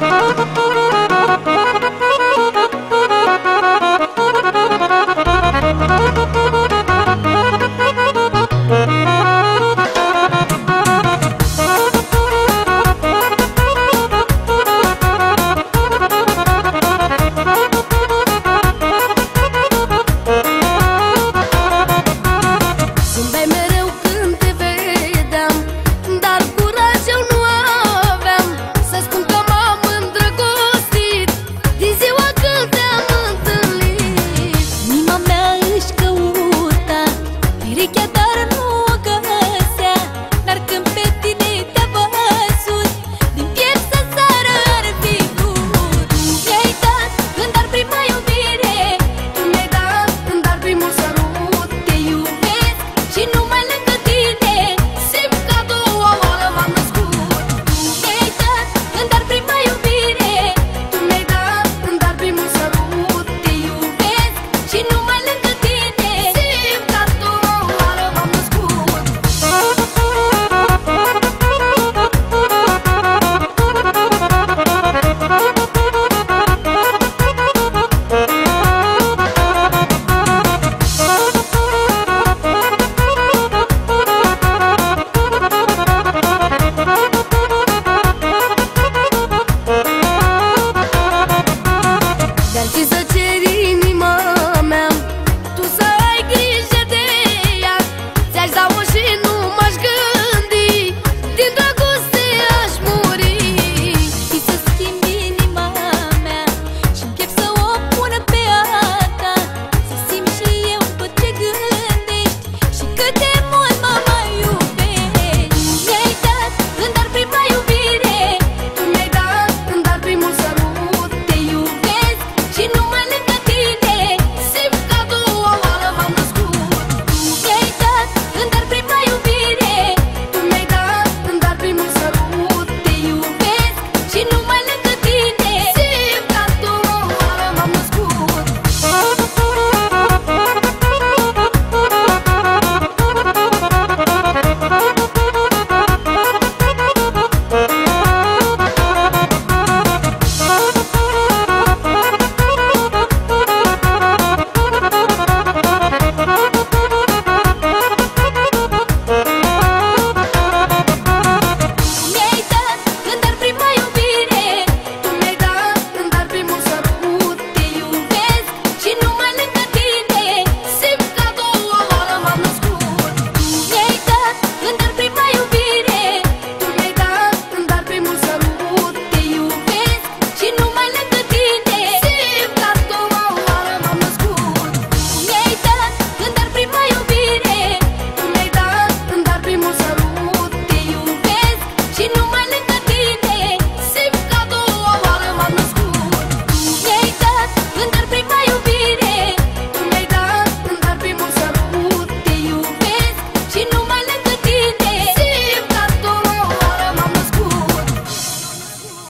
Música